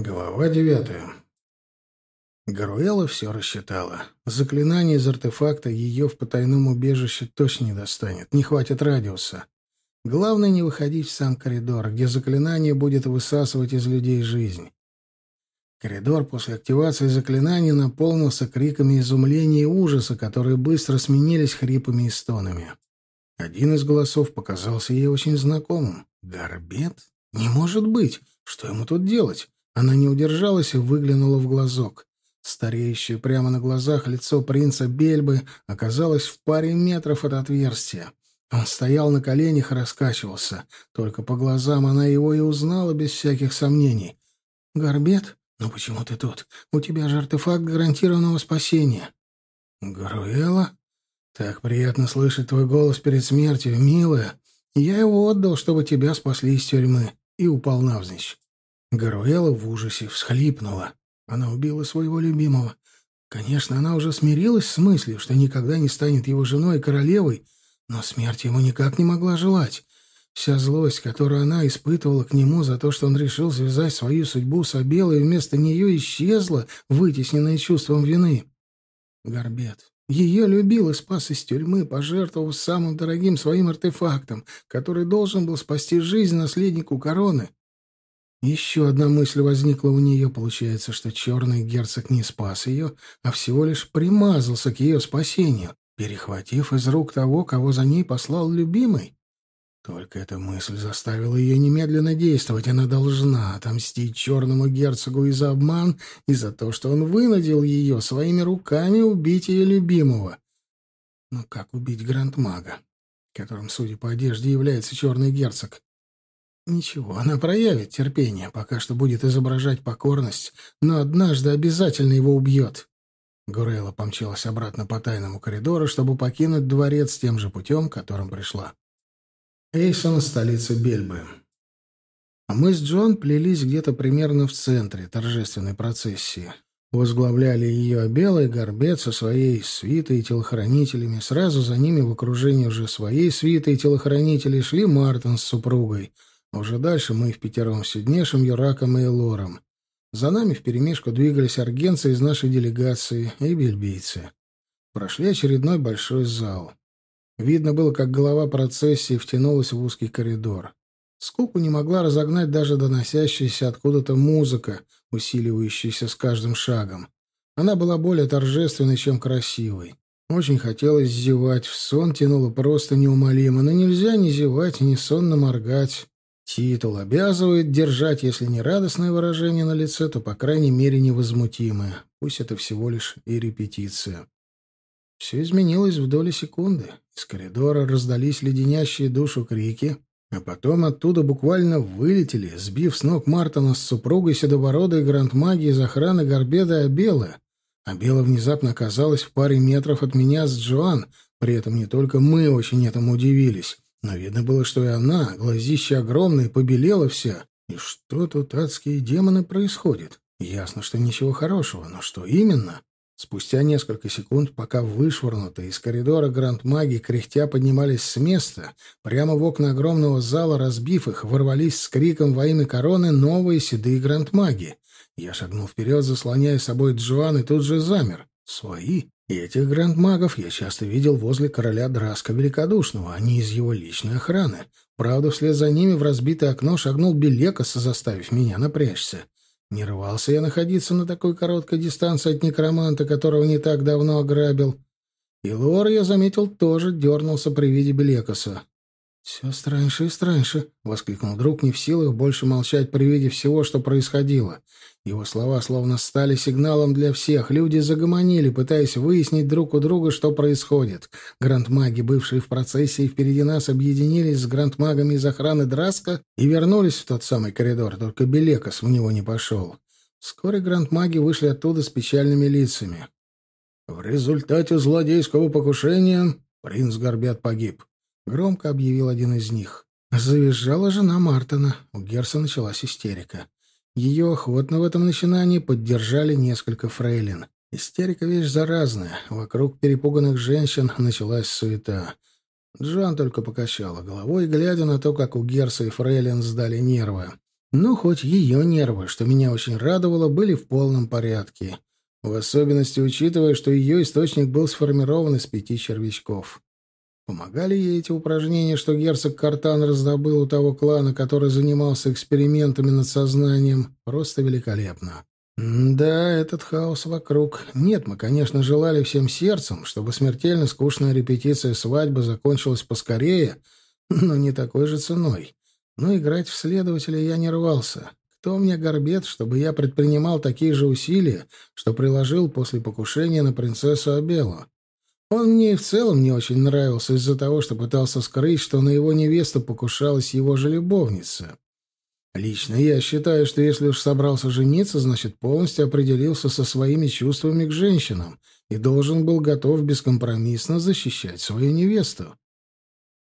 Глава девятая. Гаруэла все рассчитала. Заклинание из артефакта ее в потайном убежище точно не достанет. Не хватит радиуса. Главное не выходить в сам коридор, где заклинание будет высасывать из людей жизнь. Коридор после активации заклинания наполнился криками изумления и ужаса, которые быстро сменились хрипами и стонами. Один из голосов показался ей очень знакомым. «Горбет? Не может быть! Что ему тут делать?» Она не удержалась и выглянула в глазок. Стареющее прямо на глазах лицо принца Бельбы оказалось в паре метров от отверстия. Он стоял на коленях и раскачивался. Только по глазам она его и узнала без всяких сомнений. «Горбет? Ну почему ты тут? У тебя же артефакт гарантированного спасения». «Гаруэла? Так приятно слышать твой голос перед смертью, милая. Я его отдал, чтобы тебя спасли из тюрьмы». И упал навзничь. Гаруэла в ужасе всхлипнула. Она убила своего любимого. Конечно, она уже смирилась с мыслью, что никогда не станет его женой и королевой, но смерть ему никак не могла желать. Вся злость, которую она испытывала к нему за то, что он решил связать свою судьбу с Абелой, вместо нее исчезла, вытесненная чувством вины. Горбет. Ее любил и спас из тюрьмы, пожертвовав самым дорогим своим артефактом, который должен был спасти жизнь наследнику короны. Еще одна мысль возникла у нее. Получается, что черный герцог не спас ее, а всего лишь примазался к ее спасению, перехватив из рук того, кого за ней послал любимый. Только эта мысль заставила ее немедленно действовать. Она должна отомстить черному герцогу и за обман, и за то, что он вынудил ее своими руками убить ее любимого. Но как убить грандмага, которым, судя по одежде, является черный герцог? Ничего, она проявит терпение, пока что будет изображать покорность, но однажды обязательно его убьет. Гурейла помчалась обратно по тайному коридору, чтобы покинуть дворец тем же путем, которым пришла. Эйсон — столица Бельбы. А мы с Джон плелись где-то примерно в центре торжественной процессии. Возглавляли ее Белый Горбец со своей свитой и телохранителями. Сразу за ними в окружении уже своей свитой и телохранителей шли Мартин с супругой — уже дальше мы в пятером с Сиднешем, Юраком и Элором. За нами вперемешку двигались аргенцы из нашей делегации и бельбийцы. Прошли очередной большой зал. Видно было, как голова процессии втянулась в узкий коридор. Скуку не могла разогнать даже доносящаяся откуда-то музыка, усиливающаяся с каждым шагом. Она была более торжественной, чем красивой. Очень хотелось зевать, в сон тянуло просто неумолимо, но нельзя ни зевать, ни сонно моргать. Титул обязывает держать, если не радостное выражение на лице, то, по крайней мере, невозмутимое. Пусть это всего лишь и репетиция. Все изменилось в доли секунды. Из коридора раздались леденящие душу крики, а потом оттуда буквально вылетели, сбив с ног Мартона с супругой седобородой гранд-маги из охраны Горбеда Абелы. Абела внезапно оказалась в паре метров от меня с Джоан, при этом не только мы очень этому удивились. Но видно было, что и она, глазища огромные, побелела вся. И что тут адские демоны происходит? Ясно, что ничего хорошего, но что именно? Спустя несколько секунд, пока вышвырнутые из коридора гранд-маги кряхтя поднимались с места, прямо в окна огромного зала, разбив их, ворвались с криком во имя короны новые седые гранд-маги. Я шагнул вперед, заслоняя собой Джоан, и тут же замер. Свои? И этих грандмагов я часто видел возле короля Драска Великодушного, а не из его личной охраны. Правда, вслед за ними в разбитое окно шагнул Белекос, заставив меня напрячься. Не рвался я находиться на такой короткой дистанции от некроманта, которого не так давно ограбил. И Лор, я заметил, тоже дернулся при виде Белекоса. «Все страньше и страньше», — воскликнул друг, не в силах больше молчать при виде всего, что происходило. Его слова словно стали сигналом для всех. Люди загомонили, пытаясь выяснить друг у друга, что происходит. Грандмаги, бывшие в процессе и впереди нас, объединились с грандмагами из охраны Драска и вернулись в тот самый коридор, только Белекос в него не пошел. Вскоре грандмаги вышли оттуда с печальными лицами. В результате злодейского покушения принц Горбят погиб. Громко объявил один из них. Завизжала жена Мартина. У Герса началась истерика. Ее охотно в этом начинании поддержали несколько фрейлин. Истерика — вещь заразная. Вокруг перепуганных женщин началась суета. Джоан только покачала головой, глядя на то, как у Герса и фрейлин сдали нервы. Но хоть ее нервы, что меня очень радовало, были в полном порядке. В особенности учитывая, что ее источник был сформирован из пяти червячков. Помогали ей эти упражнения, что герцог Картан раздобыл у того клана, который занимался экспериментами над сознанием, просто великолепно. Да, этот хаос вокруг. Нет, мы, конечно, желали всем сердцем, чтобы смертельно скучная репетиция свадьбы закончилась поскорее, но не такой же ценой. Но играть в следователя я не рвался. Кто мне горбет, чтобы я предпринимал такие же усилия, что приложил после покушения на принцессу Абелу? Он мне и в целом не очень нравился из-за того, что пытался скрыть, что на его невесту покушалась его же любовница. Лично я считаю, что если уж собрался жениться, значит, полностью определился со своими чувствами к женщинам и должен был готов бескомпромиссно защищать свою невесту.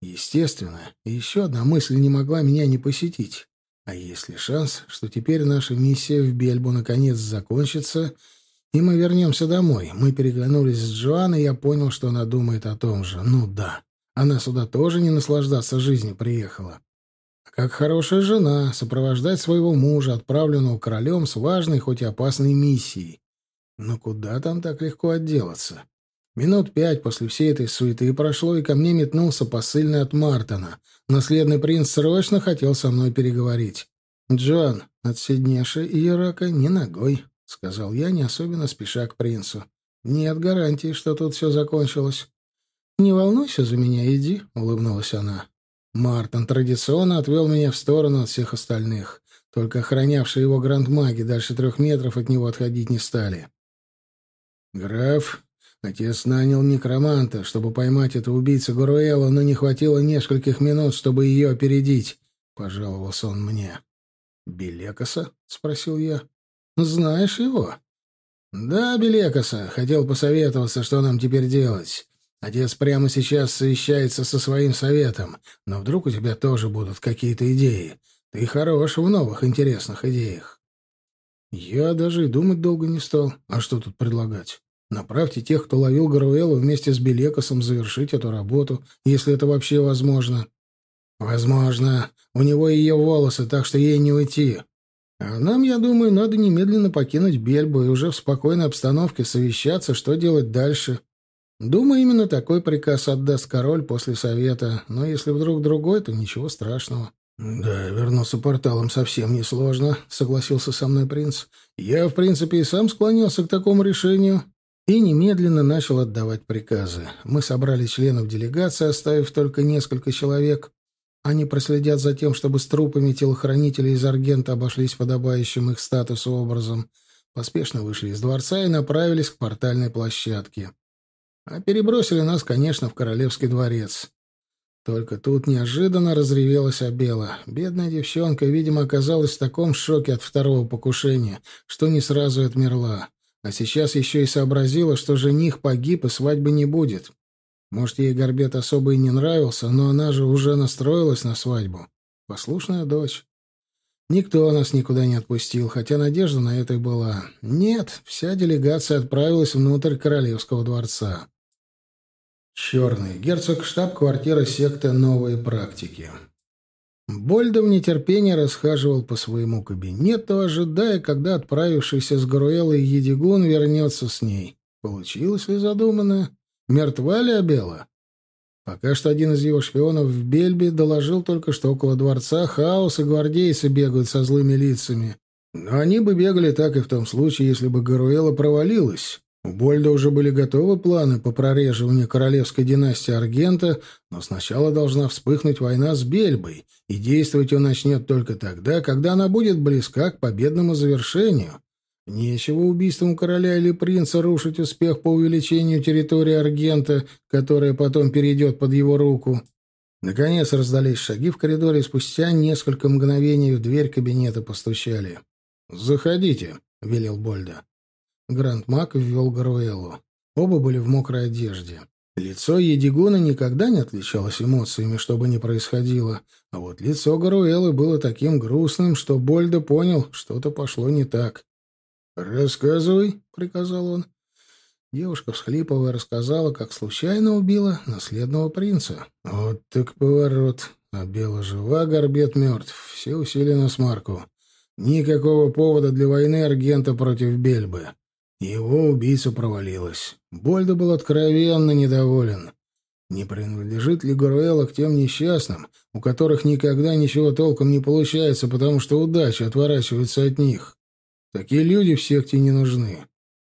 Естественно, еще одна мысль не могла меня не посетить. А есть ли шанс, что теперь наша миссия в Бельбу наконец закончится, и мы вернемся домой? Мы переглянулись с Джоанной, и я понял, что она думает о том же. Ну да, она сюда тоже не наслаждаться жизнью приехала. А как хорошая жена, сопровождать своего мужа, отправленного королем с важной, хоть и опасной миссией. Но куда там так легко отделаться? Минут пять после всей этой суеты прошло, и ко мне метнулся посыльный от Мартона. Наследный принц срочно хотел со мной переговорить. «Джон, от и Ирака не ногой», — сказал я, не особенно спеша к принцу. «Нет гарантии, что тут все закончилось». «Не волнуйся за меня, иди», — улыбнулась она. Мартон традиционно отвел меня в сторону от всех остальных. Только охранявшие его грандмаги дальше трех метров от него отходить не стали. «Граф, Отец нанял некроманта, чтобы поймать эту убийцу Гуруэла, но не хватило нескольких минут, чтобы ее опередить, — пожаловался он мне. — Белекоса? — спросил я. — Знаешь его? — Да, Белекоса. Хотел посоветоваться, что нам теперь делать. Отец прямо сейчас совещается со своим советом, но вдруг у тебя тоже будут какие-то идеи. Ты хорош в новых интересных идеях. Я даже и думать долго не стал. А что тут предлагать? Направьте тех, кто ловил Гаруэлу вместе с Белекосом, завершить эту работу, если это вообще возможно. Возможно. У него ее волосы, так что ей не уйти. А нам, я думаю, надо немедленно покинуть Бельбу и уже в спокойной обстановке совещаться, что делать дальше. Думаю, именно такой приказ отдаст король после совета, но если вдруг другой, то ничего страшного. «Да, вернуться порталом совсем несложно», — согласился со мной принц. «Я, в принципе, и сам склонялся к такому решению и немедленно начал отдавать приказы. Мы собрали членов делегации, оставив только несколько человек. Они проследят за тем, чтобы с трупами телохранителей из Аргента обошлись подобающим их статусу образом. Поспешно вышли из дворца и направились к портальной площадке. А перебросили нас, конечно, в Королевский дворец. Только тут неожиданно разревелась Абела. Бедная девчонка, видимо, оказалась в таком шоке от второго покушения, что не сразу отмерла. А сейчас еще и сообразила, что жених погиб и свадьбы не будет. Может, ей Горбет особо и не нравился, но она же уже настроилась на свадьбу. Послушная дочь. Никто нас никуда не отпустил, хотя надежда на это и была. Нет, вся делегация отправилась внутрь королевского дворца. Черный. Герцог штаб-квартира секты «Новые практики». Больда в нетерпении расхаживал по своему кабинету, ожидая, когда отправившийся с Гаруэлой Едигун вернется с ней. Получилось ли задуманное? Мертва ли Абела? Пока что один из его шпионов в Бельбе доложил только, что около дворца хаос и гвардейцы бегают со злыми лицами. Но они бы бегали так и в том случае, если бы Гаруэла провалилась. У Больда уже были готовы планы по прореживанию королевской династии Аргента, но сначала должна вспыхнуть война с Бельбой, и действовать он начнет только тогда, когда она будет близка к победному завершению. Нечего убийством короля или принца рушить успех по увеличению территории Аргента, которая потом перейдет под его руку. Наконец раздались шаги в коридоре, и спустя несколько мгновений в дверь кабинета постучали. «Заходите», — велел Больда. Гранд Мак ввел Гаруэлу. Оба были в мокрой одежде. Лицо Едигона никогда не отличалось эмоциями, что бы ни происходило, а вот лицо Гаруэлы было таким грустным, что Больда понял, что-то пошло не так. «Рассказывай», — приказал он. Девушка, всхлипывая, рассказала, как случайно убила наследного принца. Вот так поворот. А Бела жива, Горбет мертв. Все усилия на смарку. Никакого повода для войны Аргента против Бельбы. Его убийца провалилась. Больда был откровенно недоволен. Не принадлежит ли Горуэла к тем несчастным, у которых никогда ничего толком не получается, потому что удача отворачивается от них? Такие люди в секте не нужны.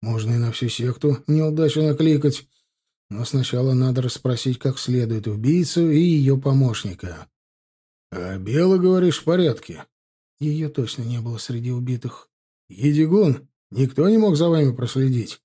Можно и на всю секту неудачу накликать. Но сначала надо расспросить как следует убийцу и ее помощника. — А Бела, говоришь, в порядке? Ее точно не было среди убитых. — Едигун, никто не мог за вами проследить?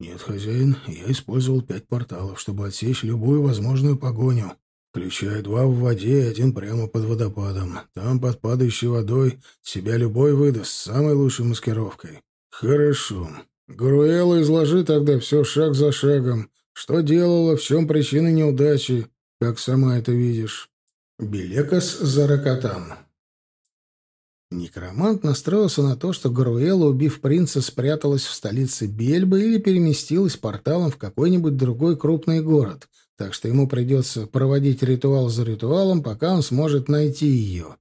«Нет, хозяин, я использовал пять порталов, чтобы отсечь любую возможную погоню, включая два в воде и один прямо под водопадом. Там, под падающей водой, себя любой выдаст с самой лучшей маскировкой». «Хорошо. Груэла, изложи тогда все шаг за шагом. Что делала, в чем причина неудачи, как сама это видишь?» Белекас Заракатан Некромант настроился на то, что Гаруэла, убив принца, спряталась в столице Бельбы или переместилась порталом в какой-нибудь другой крупный город, так что ему придется проводить ритуал за ритуалом, пока он сможет найти ее.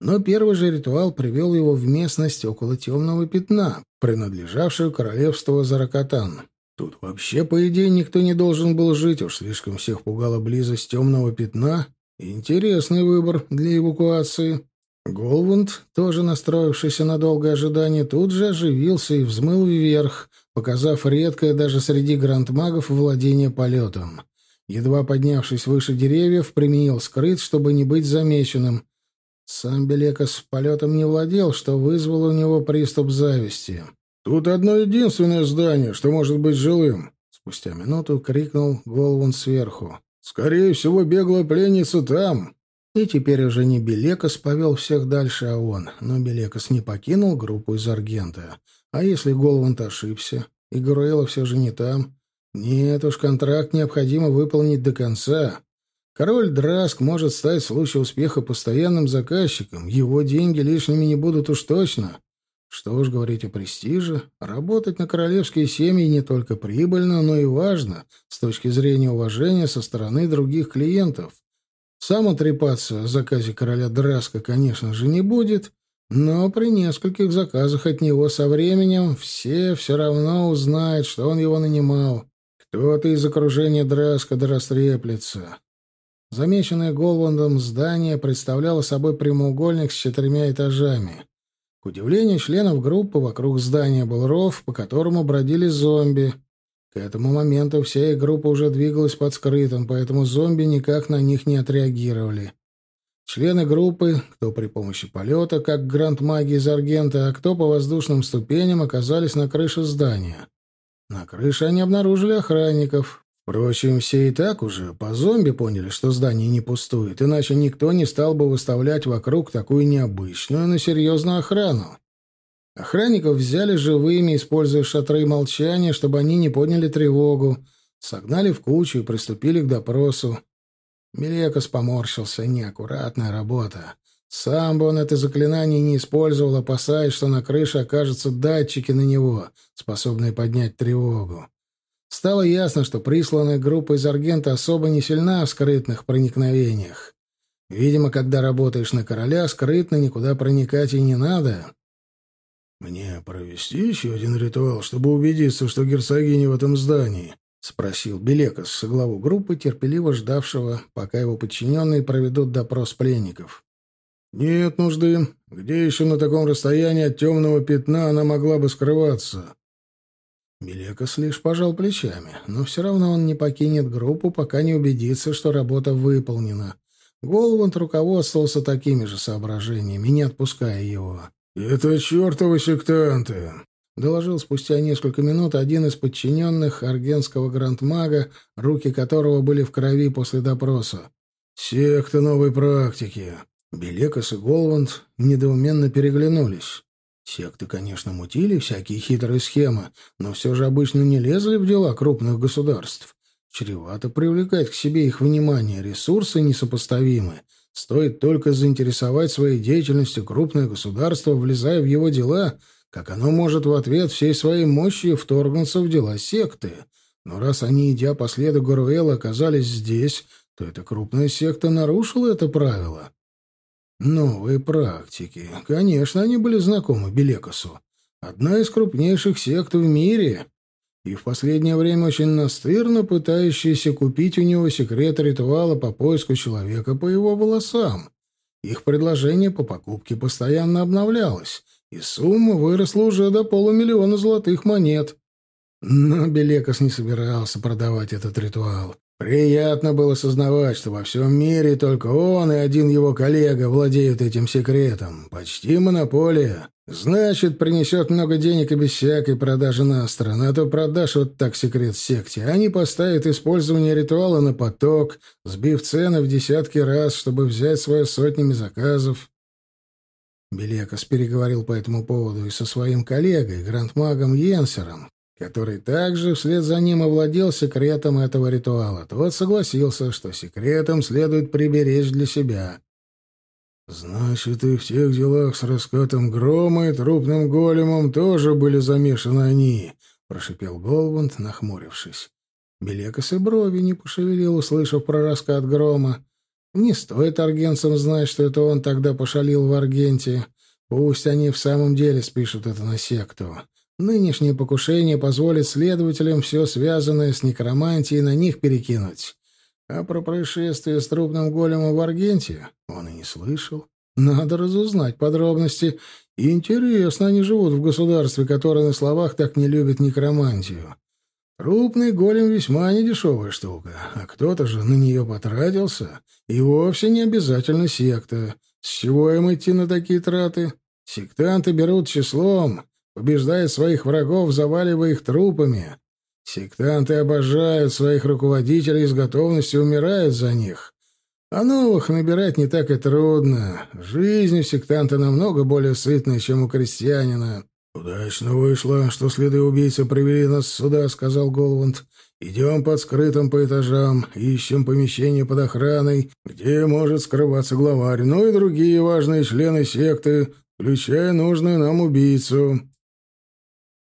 Но первый же ритуал привел его в местность около темного пятна, принадлежавшую королевству Заракатан. Тут вообще, по идее, никто не должен был жить, уж слишком всех пугала близость темного пятна. Интересный выбор для эвакуации. Голвунд, тоже настроившийся на долгое ожидание, тут же оживился и взмыл вверх, показав редкое даже среди грандмагов владение полетом. Едва поднявшись выше деревьев, применил скрыт, чтобы не быть замеченным. Сам Белекос полетом не владел, что вызвало у него приступ зависти. «Тут одно единственное здание, что может быть жилым!» Спустя минуту крикнул Голвунд сверху. «Скорее всего, беглая пленница там!» И теперь уже не Белекос повел всех дальше, а он. Но Белекос не покинул группу из Аргента. А если Голвант ошибся, и Гуруэла все же не там? Нет уж, контракт необходимо выполнить до конца. Король Драск может стать в случае успеха постоянным заказчиком. Его деньги лишними не будут уж точно. Что уж говорить о престиже. Работать на королевские семьи не только прибыльно, но и важно с точки зрения уважения со стороны других клиентов. Сам отрепаться о заказе короля Драска, конечно же, не будет, но при нескольких заказах от него со временем все все равно узнают, что он его нанимал. Кто-то из окружения Драска да растреплется. Замеченное Голландом здание представляло собой прямоугольник с четырьмя этажами. К удивлению членов группы, вокруг здания был ров, по которому бродили зомби, к этому моменту вся их группа уже двигалась под скрытым, поэтому зомби никак на них не отреагировали. Члены группы, кто при помощи полета, как гранд-маги из Аргента, а кто по воздушным ступеням, оказались на крыше здания. На крыше они обнаружили охранников. Впрочем, все и так уже по зомби поняли, что здание не пустует, иначе никто не стал бы выставлять вокруг такую необычную, но серьезную охрану. Охранников взяли живыми, используя шатры молчания, чтобы они не подняли тревогу. Согнали в кучу и приступили к допросу. Мелекос поморщился. Неаккуратная работа. Сам бы он это заклинание не использовал, опасаясь, что на крыше окажутся датчики на него, способные поднять тревогу. Стало ясно, что присланная группа из Аргента особо не сильна в скрытных проникновениях. Видимо, когда работаешь на короля, скрытно никуда проникать и не надо. «Мне провести еще один ритуал, чтобы убедиться, что герцогиня в этом здании?» — спросил Белекос, главу группы, терпеливо ждавшего, пока его подчиненные проведут допрос пленников. «Нет нужды. Где еще на таком расстоянии от темного пятна она могла бы скрываться?» Белекос лишь пожал плечами, но все равно он не покинет группу, пока не убедится, что работа выполнена. Голванд руководствовался такими же соображениями, не отпуская его. «Это чертовы сектанты!» — доложил спустя несколько минут один из подчиненных аргенского грандмага, руки которого были в крови после допроса. «Секта новой практики!» Белекос и Голванд недоуменно переглянулись. Секты, конечно, мутили всякие хитрые схемы, но все же обычно не лезли в дела крупных государств. Чревато привлекать к себе их внимание, ресурсы несопоставимы. Стоит только заинтересовать своей деятельностью крупное государство, влезая в его дела, как оно может в ответ всей своей мощью вторгнуться в дела секты. Но раз они, идя по следу Горуэла, оказались здесь, то эта крупная секта нарушила это правило. Новые практики. Конечно, они были знакомы Белекосу. Одна из крупнейших сект в мире. И в последнее время очень настырно пытающиеся купить у него секрет ритуала по поиску человека по его волосам. Их предложение по покупке постоянно обновлялось, и сумма выросла уже до полумиллиона золотых монет. Но Белекос не собирался продавать этот ритуал. Приятно было сознавать, что во всем мире только он и один его коллега владеют этим секретом. Почти монополия. Значит, принесет много денег и без всякой продажи на сторону. А то продашь вот так секрет секте. Они поставят использование ритуала на поток, сбив цены в десятки раз, чтобы взять свое сотнями заказов. Белекос переговорил по этому поводу и со своим коллегой, грандмагом Йенсером, который также вслед за ним овладел секретом этого ритуала. Тот согласился, что секретом следует приберечь для себя. «Значит, и в тех делах с раскатом грома и трупным големом тоже были замешаны они», — прошипел Голванд, нахмурившись. Белекос и брови не пошевелил, услышав про раскат грома. Не стоит аргенцам знать, что это он тогда пошалил в Аргенте. Пусть они в самом деле спишут это на секту. Нынешнее покушение позволит следователям все связанное с некромантией на них перекинуть. А про происшествие с трупным големом в Аргенте он и не слышал. Надо разузнать подробности. Интересно, они живут в государстве, которое на словах так не любит некромантию. Трупный голем весьма недешевая штука, а кто-то же на нее потратился. И вовсе не обязательно секта. С чего им идти на такие траты? Сектанты берут числом, побеждая своих врагов, заваливая их трупами. Сектанты обожают своих руководителей и с готовностью умирают за них. А новых набирать не так и трудно. Жизнь у сектанта намного более сытная, чем у крестьянина. «Удачно вышло, что следы убийцы привели нас сюда», — сказал Голванд. «Идем под скрытым по этажам, ищем помещение под охраной, где может скрываться главарь, ну и другие важные члены секты, включая нужную нам убийцу».